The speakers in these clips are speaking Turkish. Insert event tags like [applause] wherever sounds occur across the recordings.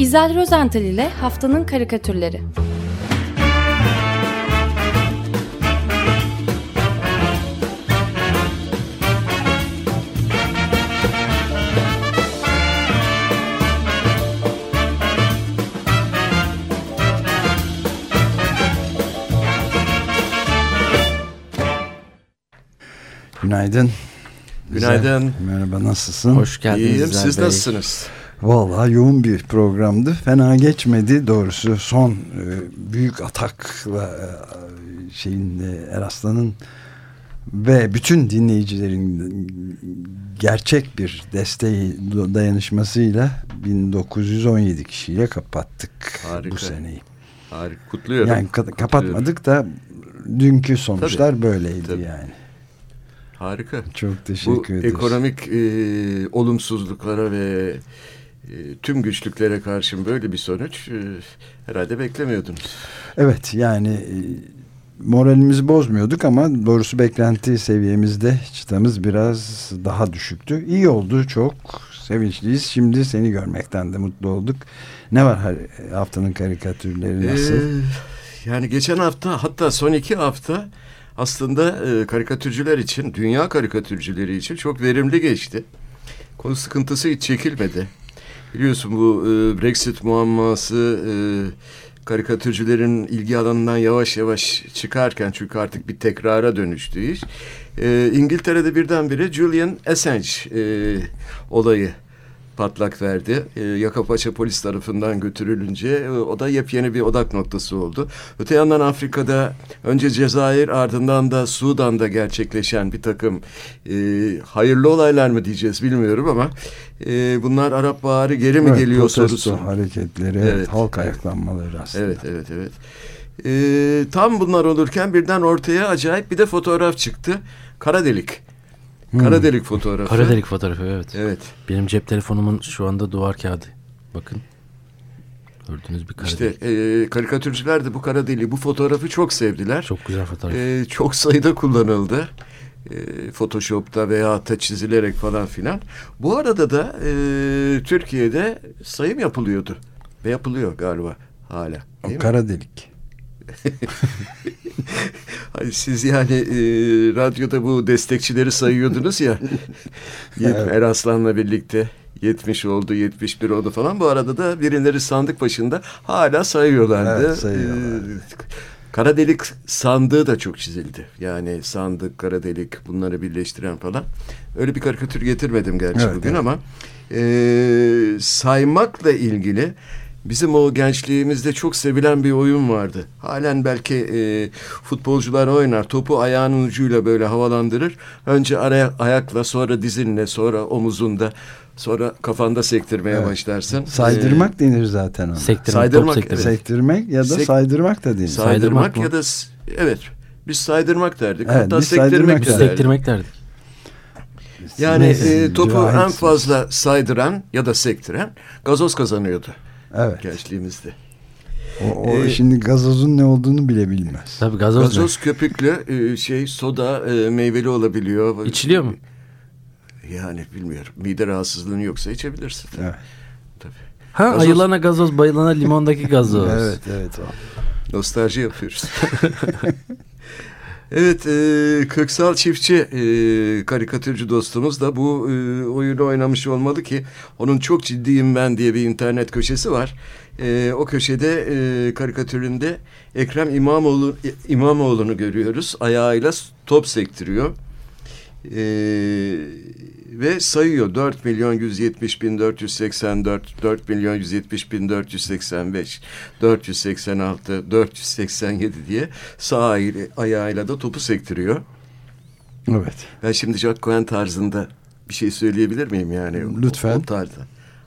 İzel Rozental ile Haftanın Karikatürleri Günaydın. Günaydın. Merhaba nasılsın? Hoş geldiniz. İyiyim. Siz Bey. nasılsınız? Vallahi yoğun bir programdı. Fena geçmedi doğrusu. Son e, büyük atakla e, şeyin Eraslan'ın ve bütün dinleyicilerin gerçek bir desteği dayanışmasıyla 1917 kişiyle kapattık Harika. bu seneyi. Harika. Kutluyorum. Yani ka- Kutluyorum. kapatmadık da dünkü sonuçlar böyleydi Tabii. yani. Harika. Çok Bu teşekkür ederiz. ekonomik e, olumsuzluklara ve tüm güçlüklere karşın böyle bir sonuç e, herhalde beklemiyordunuz. Evet yani e, moralimizi bozmuyorduk ama doğrusu beklenti seviyemizde çıtamız biraz daha düşüktü. İyi oldu çok sevinçliyiz. Şimdi seni görmekten de mutlu olduk. Ne var haftanın karikatürleri nasıl? Ee, yani geçen hafta hatta son iki hafta aslında e, karikatürcüler için, dünya karikatürcüleri için çok verimli geçti. Konu sıkıntısı hiç çekilmedi. Biliyorsun bu e, Brexit muamması e, karikatürcülerin ilgi alanından yavaş yavaş çıkarken çünkü artık bir tekrara dönüştü iş. E, İngiltere'de birdenbire Julian Assange e, olayı patlak verdi. E, Yakapaça polis tarafından götürülünce e, o da yepyeni bir odak noktası oldu. Öte yandan Afrika'da önce Cezayir ardından da Sudan'da gerçekleşen bir takım e, hayırlı olaylar mı diyeceğiz bilmiyorum ama e, bunlar Arap Baharı geri mi Evet, geliyor sorusu. hareketleri, Evet. halk ayaklanmaları aslında. Evet, evet, evet. E, tam bunlar olurken birden ortaya acayip bir de fotoğraf çıktı. Kara delik. Hmm. Kara delik fotoğrafı. Kara delik fotoğrafı evet. Evet. Benim cep telefonumun şu anda duvar kağıdı. Bakın. Gördüğünüz bir kara İşte delik. e, karikatürcüler de bu kara deliği, bu fotoğrafı çok sevdiler. Çok güzel fotoğraf. E, çok sayıda kullanıldı. E, Photoshop'ta veya da çizilerek falan filan. Bu arada da e, Türkiye'de sayım yapılıyordu. Ve yapılıyor galiba hala. O Değil mi? kara delik. [laughs] Ay, siz yani e, radyoda bu destekçileri sayıyordunuz ya. [laughs] Evet. Eraslan'la birlikte 70 oldu, 71 oldu falan. Bu arada da birileri sandık başında hala sayıyorlardı. Evet, sayıyorlar. Ee, kara delik sandığı da çok çizildi. Yani sandık, kara delik bunları birleştiren falan. Öyle bir karikatür getirmedim gerçi Evet, bugün evet. ama e, saymakla ilgili bizim o gençliğimizde çok sevilen bir oyun vardı. Halen belki e, futbolcular oynar. Topu ayağının ucuyla böyle havalandırır. Önce araya, ayakla sonra dizinle sonra omuzunda sonra kafanda sektirmeye Evet. başlarsın. Saydırmak denir zaten ona. Sektirmek, saydırmak, sektirmek. Sektirmek ya da Sek- saydırmak da denir. Ee, saydırmak, Saydırmak ya da evet biz saydırmak derdik. Evet, Hatta biz sektirmek saydırmak Biz de derdik. sektirmek derdik. Yani Neyse, e, topu en fazla saydıran ya da sektiren gazoz kazanıyordu Evet. gençliğimizde. O, o Ee, şimdi gazozun ne olduğunu bile bilmez. Tabii gazoz, Gazoz köpüklü e, şey soda e, meyveli olabiliyor. ne? İçiliyor mu? Yani bilmiyorum. Mide rahatsızlığın yoksa içebilirsin. Evet. Tabii. Ha Gazoz- ayılana gazoz, bayılana limondaki gazoz. [laughs] Evet evet o. Nostalji yapıyoruz. [laughs] evet, e, Köksal Çiftçi e, karikatürcü dostumuz da bu e, oyunu oynamış olmalı ki onun çok ciddiyim ben diye bir internet köşesi var. E, o köşede e, karikatüründe Ekrem İmamoğlu İmamoğlu'nu görüyoruz. Ayağıyla top sektiriyor. E, ve sayıyor 4 milyon 170 bin 484 4 milyon 170 bin 485 486 487 diye sağ ayağıyla da topu sektiriyor. Evet. Ben şimdi Jack Cohen tarzında bir şey söyleyebilir miyim yani? O- Lütfen. O, tarzda.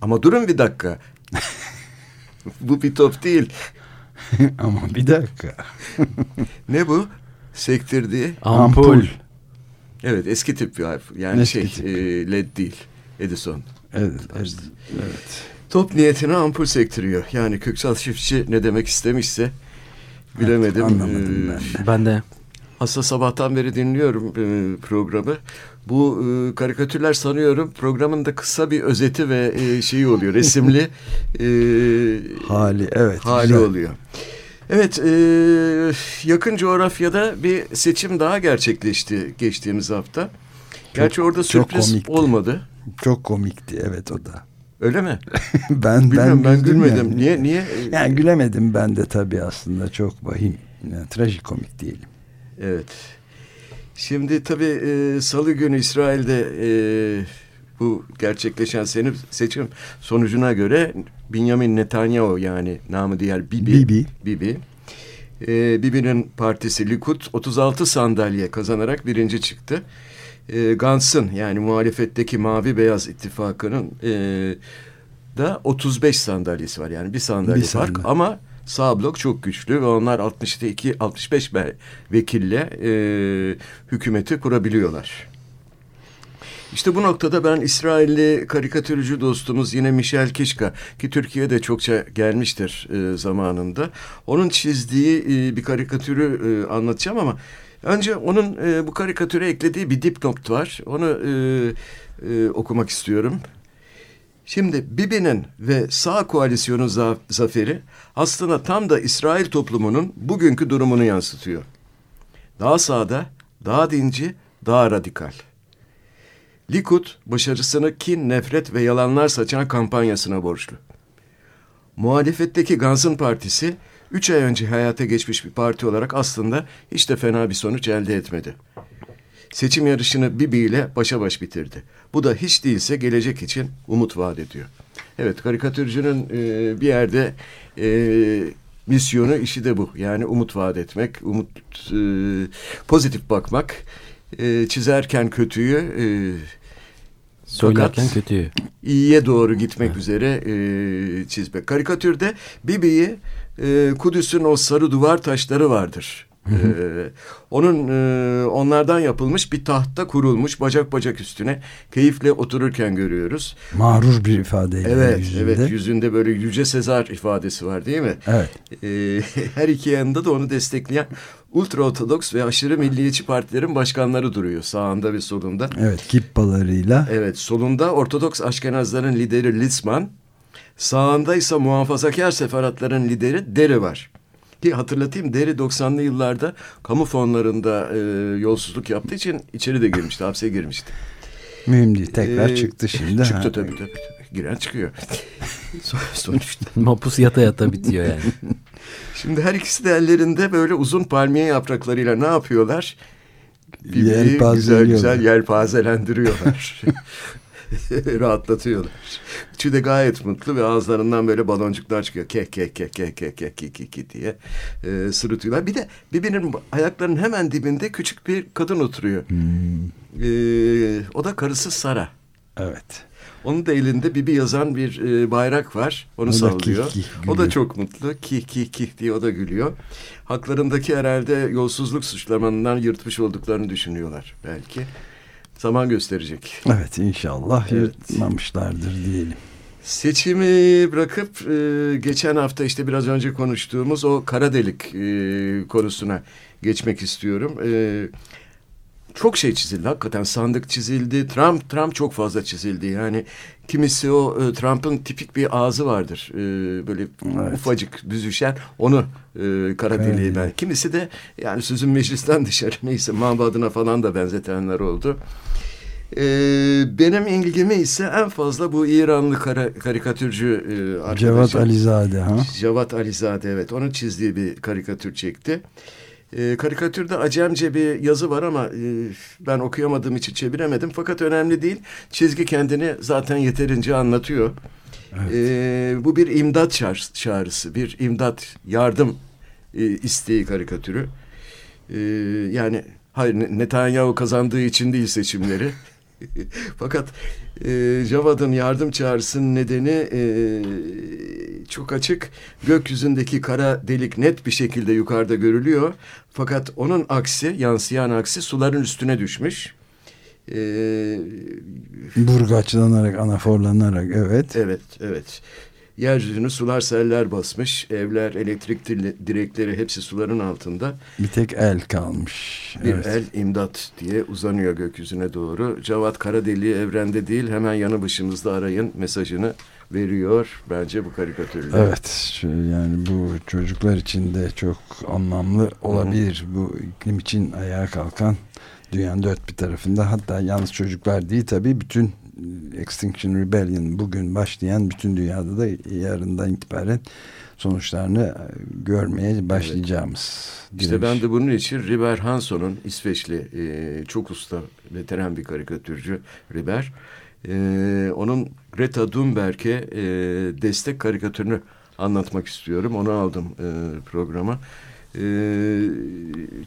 Ama durun bir dakika. bu bir top değil. [laughs] Ama bir dakika. Ne bu? Sektirdiği. Ampul. Evet eski tip bir harf. Yani Eski şey tip. e, led değil. Edison. Evet, evet, evet. Top niyetine ampul sektiriyor. Yani Köksal Çiftçi ne demek istemişse bilemedim. anlamadım Ee, ben de. Ben de. Aslında sabahtan beri dinliyorum e, programı. Bu e, karikatürler sanıyorum programın da kısa bir özeti ve e, şeyi oluyor. Resimli [laughs] e, hali evet. hali güzel. oluyor. Evet, e, yakın coğrafyada bir seçim daha gerçekleşti geçtiğimiz hafta. Gerçi orada çok sürpriz komikti. olmadı. Çok komikti evet o da. Öyle mi? [laughs] ben Bilmiyorum ben, güldüm gülmedim. yani. Niye niye? Yani gülemedim ben de tabii aslında çok vahim. Yani, trajikomik diyelim. Evet. Şimdi tabii e, Salı günü İsrail'de e, bu gerçekleşen seçim, seçim sonucuna göre Benjamin Netanyahu yani namı diğer Bibi. Bibi. Bibi. E, Bibi'nin partisi Likud 36 sandalye kazanarak birinci çıktı. E, Gantz'ın yani muhalefetteki Mavi Beyaz ittifakının e, da 35 sandalyesi var. Yani bir sandalye Bir fark sandalye. ama sağ blok çok güçlü ve onlar 62 65 be- vekille e, hükümeti kurabiliyorlar. İşte bu noktada ben İsrailli karikatürcü dostumuz yine Michel Kişka ki Türkiye'de çokça gelmiştir e, zamanında. Onun çizdiği e, bir karikatürü e, anlatacağım ama önce onun e, bu karikatüre eklediği bir dipnot var. Onu e, e, okumak istiyorum. Şimdi Bibi'nin ve sağ koalisyonun za- zaferi aslında tam da İsrail toplumunun bugünkü durumunu yansıtıyor. Daha sağda, daha dinci, daha radikal. Likud başarısını kin, nefret ve yalanlar saçan kampanyasına borçlu. Muhalefetteki Gantz'ın partisi üç ay önce hayata geçmiş bir parti olarak aslında hiç de fena bir sonuç elde etmedi. Seçim yarışını Bibi ile başa baş bitirdi. Bu da hiç değilse gelecek için umut vaat ediyor. Evet karikatürcünün e, bir yerde e, misyonu işi de bu. Yani umut vaat etmek, umut e, pozitif bakmak, e, çizerken kötüyü e, Söylerken Fakat- kötüyü. iyiye doğru gitmek üzere e, çizmek. Karikatürde Bibi'yi e, Kudüs'ün o sarı duvar taşları vardır. E, onun e, onlardan yapılmış bir tahta kurulmuş bacak bacak üstüne keyifle otururken görüyoruz. Mağrur bir ifadeyle Evet, yüzünde. evet yüzünde böyle Yüce Sezar ifadesi var değil mi? Evet. E, [laughs] her iki yanında da onu destekleyen ultraortodoks ve aşırı milliyetçi partilerin başkanları duruyor sağında ve solunda. Evet, kippalarıyla. Evet solunda Ortodoks Aşkenazların lideri Litzman, sağında ise muhafazakar seferatların lideri Deri var. Ki hatırlatayım Deri 90'lı yıllarda kamu fonlarında e, yolsuzluk yaptığı için içeri de girmişti, hapse girmişti. Mühim değil. Tekrar Ee, çıktı şimdi. Çıktı Ha. tabii, tabii tabii. Giren çıkıyor. [laughs] Son- Sonuçta. Mapus yata yata bitiyor yani. [laughs] Şimdi her ikisi de ellerinde böyle uzun palmiye yapraklarıyla ne yapıyorlar? Birbirini güzel güzel yelpazelendiriyorlar. [laughs] [laughs] rahatlatıyorlar. Üçü de gayet mutlu ve ağızlarından böyle baloncuklar çıkıyor. Kek kek kek kek kek kek kek kek diye e, sırıtıyorlar. Bir de birbirinin ayaklarının hemen dibinde küçük bir kadın oturuyor. Hmm. E, o da karısı Sara. Evet. Onun da elinde Bibi yazan bir e, bayrak var. Onu o sallıyor. Kih, kih, o da çok mutlu. Kih kih kih diye o da gülüyor. Haklarındaki herhalde yolsuzluk suçlamanından yırtmış olduklarını düşünüyorlar belki. Zaman gösterecek. Evet inşallah Evet. yırtmamışlardır diyelim. Seçimi bırakıp e, geçen hafta işte biraz önce konuştuğumuz o kara delik e, konusuna geçmek istiyorum. E, çok şey çizildi hakikaten sandık çizildi. Trump Trump çok fazla çizildi. Yani kimisi o e, Trump'ın tipik bir ağzı vardır. E, böyle Evet. ufacık büzüşen onu e, kara deliği ben. Kimisi de yani sözün meclisten [laughs] dışarı neyse mabadına falan da benzetenler oldu. Ee, benim ilgimi ise en fazla bu İranlı kara, karikatürcü e, arkadaşım. Cevat Alizade ha. Cevat Alizade evet. Onun çizdiği bir karikatür çekti. Ee, karikatürde acemce bir yazı var ama e, ben okuyamadığım için çeviremedim. Fakat önemli değil. Çizgi kendini zaten yeterince anlatıyor. Evet. Ee, bu bir imdat çağrısı, çağrısı, bir imdat yardım e, isteği karikatürü. Ee, yani hayır Ne- Netanyahu kazandığı için değil seçimleri. [laughs] [laughs] Fakat e, Javad'ın yardım çağrısının nedeni e, çok açık. Gökyüzündeki kara delik net bir şekilde yukarıda görülüyor. Fakat onun aksi, yansıyan aksi suların üstüne düşmüş. E, Burgaçlanarak, anaforlanarak evet. Evet, evet. Yeryüzünü sular seller basmış. Evler, elektrik direkleri hepsi suların altında. Bir tek el kalmış. Bir evet. el imdat diye uzanıyor gökyüzüne doğru. Cavat kara deliği evrende değil hemen yanı başımızda arayın mesajını veriyor bence bu karikatürler. Evet yani bu çocuklar için de çok anlamlı olabilir. Hı. Bu iklim için ayağa kalkan dünyanın dört bir tarafında hatta yalnız çocuklar değil tabii bütün Extinction Rebellion bugün başlayan bütün dünyada da yarından itibaren sonuçlarını e, görmeye başlayacağımız. Evet. İşte ben de bunun için Riber Hanson'un İsveçli e, çok usta veteran bir karikatürcü Riber. E, onun Greta Thunberg'e e, destek karikatürünü anlatmak istiyorum. Onu aldım e, programa. Ee,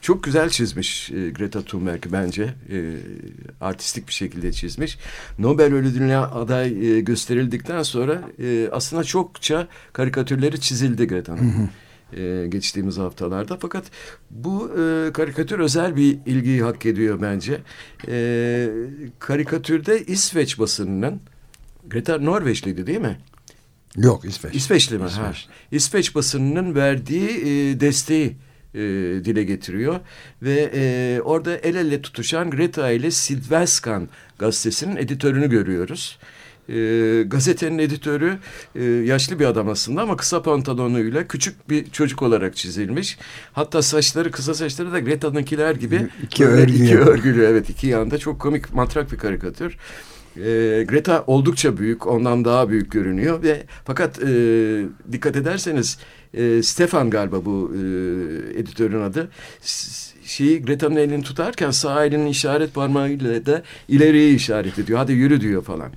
çok güzel çizmiş e, Greta Thunberg bence. E, artistik bir şekilde çizmiş. Nobel ödülüne aday e, gösterildikten sonra e, aslında çokça karikatürleri çizildi Greta'nın. E, geçtiğimiz haftalarda. Fakat bu e, karikatür özel bir ilgiyi hak ediyor bence. E, karikatürde İsveç basınının Greta Norveçliydi değil mi? Yok İsveç. İsveçli mi? İsveç. Ha. İsveç basınının verdiği e, desteği e, dile getiriyor. Ve e, orada el ele tutuşan Greta ile Sidveskan gazetesinin editörünü görüyoruz. E, gazetenin editörü e, yaşlı bir adam aslında ama kısa pantolonuyla küçük bir çocuk olarak çizilmiş. Hatta saçları kısa saçları da Greta'nınkiler gibi iki, örgülü. iki örgülü. Evet iki yanda çok komik matrak bir karikatür. E, Greta oldukça büyük, ondan daha büyük görünüyor ve fakat e, dikkat ederseniz e, Stefan galiba bu e, editörün adı. Şeyi Greta'nın elini tutarken sağ elinin işaret parmağıyla da ileriye işaret ediyor. Hadi yürü diyor falan.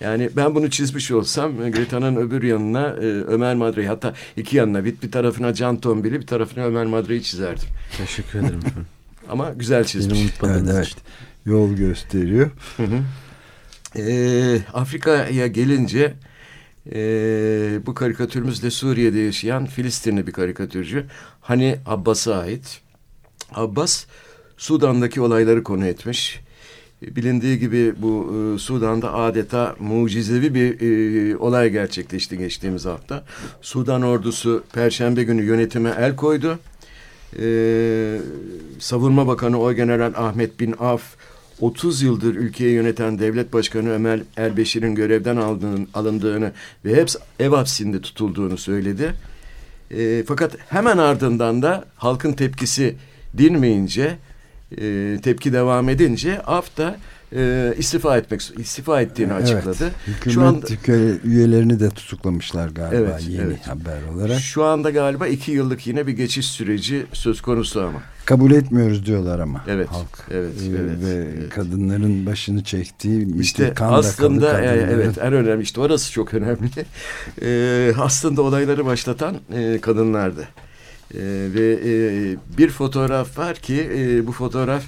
Yani ben bunu çizmiş olsam Greta'nın öbür yanına e, Ömer Madre'yi hatta iki yanına bir, bir tarafına Can Tombil'i bir tarafına Ömer Madre'yi çizerdim. Teşekkür ederim. [laughs] Ama güzel çizmiş. Evet, evet. Yol gösteriyor. Hı hı. E, Afrika'ya gelince e, bu karikatürümüz de Suriye'de yaşayan Filistinli bir karikatürcü. Hani Abbas'a ait. Abbas Sudan'daki olayları konu etmiş. Bilindiği gibi bu e, Sudan'da adeta mucizevi bir e, olay gerçekleşti geçtiğimiz hafta. Sudan ordusu Perşembe günü yönetime el koydu. E, Savunma Bakanı o General Ahmet Bin Af 30 yıldır ülkeyi yöneten devlet başkanı Ömer Erbeşir'in görevden aldığını, alındığını ve hepsi ev hapsinde tutulduğunu söyledi. E, fakat hemen ardından da halkın tepkisi dinmeyince, e, tepki devam edince AF da e, istifa etmek istifa ettiğini açıkladı. Evet, hükümet Şu anda, üyelerini de tutuklamışlar galiba evet, yeni evet. haber olarak. Şu anda galiba iki yıllık yine bir geçiş süreci söz konusu ama. Kabul etmiyoruz diyorlar ama evet, halk. Evet, ee, evet. Ve evet. kadınların başını çektiği işte kan aslında e, evet en önemli işte orası çok önemli. [laughs] ee, aslında olayları başlatan e, kadınlardı. E, ve e, bir fotoğraf var ki e, bu fotoğraf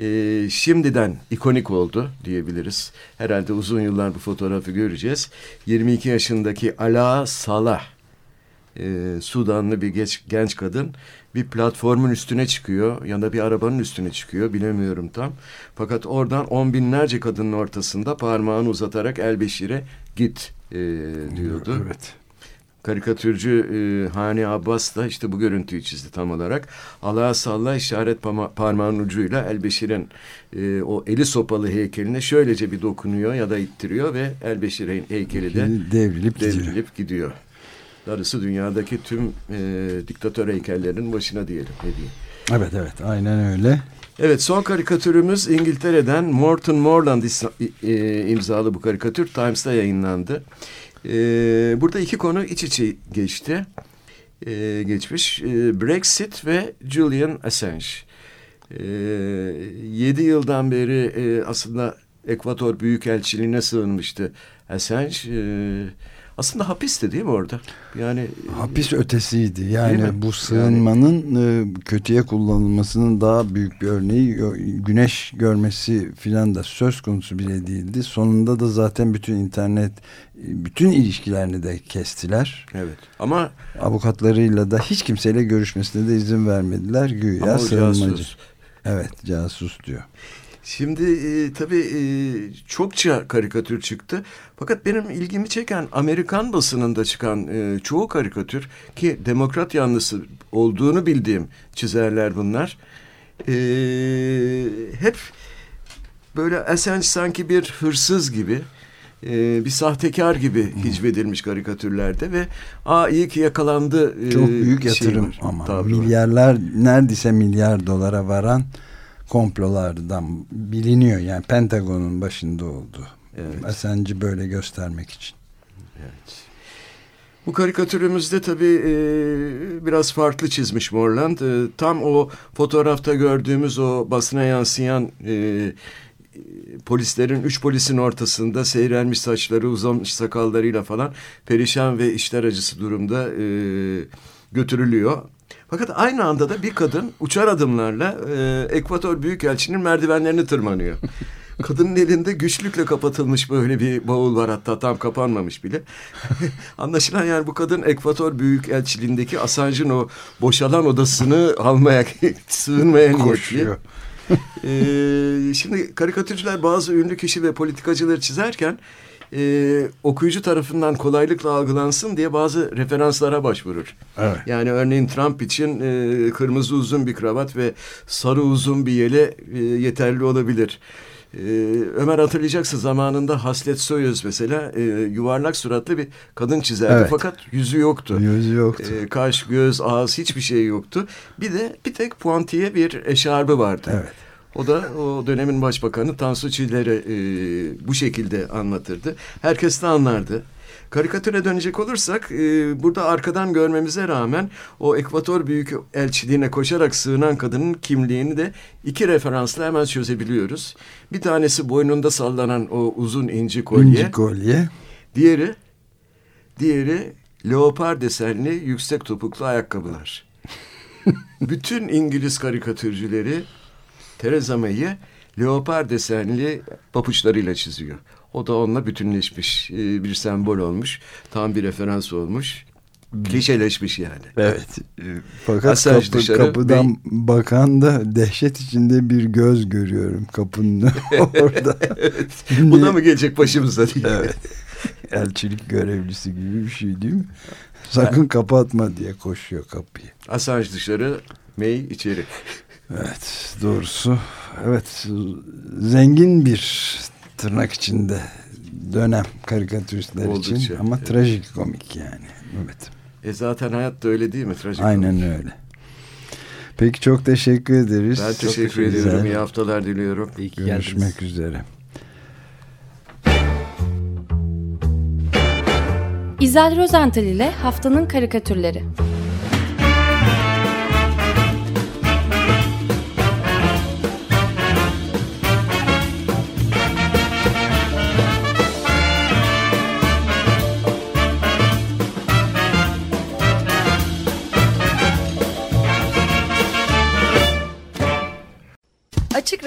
e, şimdiden ikonik oldu diyebiliriz. Herhalde uzun yıllar bu fotoğrafı göreceğiz. 22 yaşındaki Ala Salah, e, Sudanlı bir geç, genç kadın bir platformun üstüne çıkıyor ya da bir arabanın üstüne çıkıyor bilemiyorum tam. Fakat oradan on binlerce kadının ortasında parmağını uzatarak Elbeşir'e git e, diyordu. Evet karikatürcü e, Hani Abbas da işte bu görüntüyü çizdi tam olarak. Allah'a salla işaret parmağının ucuyla Elbeşir'in e, o eli sopalı heykeline şöylece bir dokunuyor ya da ittiriyor ve Elbeşir'in heykeli de devrilip, devrilip gidiyor. gidiyor. Darısı dünyadaki tüm e, diktatör heykellerinin başına diyelim. Ne diyeyim. Evet evet aynen öyle. Evet son karikatürümüz İngiltere'den Morton Morland e, imzalı bu karikatür Times'ta yayınlandı. Ee, burada iki konu iç içe geçti. Ee, geçmiş. Ee, Brexit ve Julian Assange. Ee, yıldan beri e, aslında Ekvator Büyükelçiliğine sığınmıştı Assange. Ee, aslında hapisti değil mi orada? Yani hapis ötesiydi. Yani bu sığınmanın yani, kötüye kullanılmasının daha büyük bir örneği güneş görmesi filan da söz konusu bile değildi. Sonunda da zaten bütün internet bütün ilişkilerini de kestiler. Evet. Ama avukatlarıyla da hiç kimseyle görüşmesine de izin vermediler. Güya sığınmacı. Evet, casus diyor. Şimdi e, tabii e, çokça karikatür çıktı. Fakat benim ilgimi çeken Amerikan basınında çıkan e, çoğu karikatür ki demokrat yanlısı olduğunu bildiğim çizerler bunlar. E, hep böyle Assange sanki bir hırsız gibi e, bir sahtekar gibi hicvedilmiş karikatürlerde ve aa iyi ki yakalandı. e, Çok büyük yatırım var, ama tavrı milyarlar neredeyse milyar dolara varan komplolardan biliniyor. Yani Pentagon'un başında olduğu. Evet. Assange'i böyle göstermek için. Bu karikatürümüzde tabii e, biraz farklı çizmiş Morland. E, tam o fotoğrafta gördüğümüz o basına yansıyan e, polislerin, üç polisin ortasında seyrelmiş saçları, uzamış sakallarıyla falan perişan ve işler acısı durumda e, götürülüyor. Fakat aynı anda da bir kadın uçar adımlarla e, Ekvator Büyükelçinin merdivenlerini tırmanıyor. [laughs] Kadının elinde güçlükle kapatılmış böyle bir bavul var hatta tam kapanmamış bile. [laughs] Anlaşılan yani bu kadın Ekvator Büyükelçiliğindeki Assange'ın o boşalan odasını almaya, [laughs] sığınmaya niyetli. Koşuyor. [laughs] Ee, şimdi karikatürcüler bazı ünlü kişi ve politikacıları çizerken e, okuyucu tarafından kolaylıkla algılansın diye bazı referanslara başvurur. Evet. Yani örneğin Trump için e, kırmızı uzun bir kravat ve sarı uzun bir yele e, yeterli olabilir. E, Ömer hatırlayacaksın zamanında Haslet Soyuz mesela e, yuvarlak suratlı bir kadın çizerdi Evet. fakat yüzü yoktu. Yüzü yoktu. E, kaş, göz, ağız hiçbir şey yoktu. Bir de bir tek puantiye bir eşarbı vardı. Evet. O da o dönemin başbakanı Tansu Çiller'e e, bu şekilde anlatırdı. Herkes de anlardı. Karikatüre dönecek olursak e, burada arkadan görmemize rağmen o Ekvator Büyükelçiliğine koşarak sığınan kadının kimliğini de iki referansla hemen çözebiliyoruz. Bir tanesi boynunda sallanan o uzun inci kolye. İnci kolye. Diğeri, diğeri leopar desenli yüksek topuklu ayakkabılar. [laughs] Bütün İngiliz karikatürcüleri Theresa May'i leopar desenli papuçlarıyla çiziyor. O da onunla bütünleşmiş, e, bir sembol olmuş, tam bir referans olmuş, klişeleşmiş yani. Evet. E, Fakat kapı, dışarı, kapıdan bakan da dehşet içinde bir göz görüyorum kapının [laughs] orada. [laughs] evet. Bu da mı gelecek başımıza diye. Evet. Elçilik görevlisi gibi bir şey değil mi? Sakın kapatma diye koşuyor kapıyı. Assange dışarı, May içeri. Evet doğrusu evet zengin bir tırnak içinde dönem karikatüristler için Oldukça, ama evet. trajik komik yani. Evet. E zaten hayat da öyle değil mi? Trajik Aynen komik. öyle. Peki çok teşekkür ederiz. Ben Çok teşekkür güzel. ediyorum. İyi haftalar diliyorum. İyi ki geldiniz. Görüşmek üzere. İzel Rozental ile Haftanın Karikatürleri.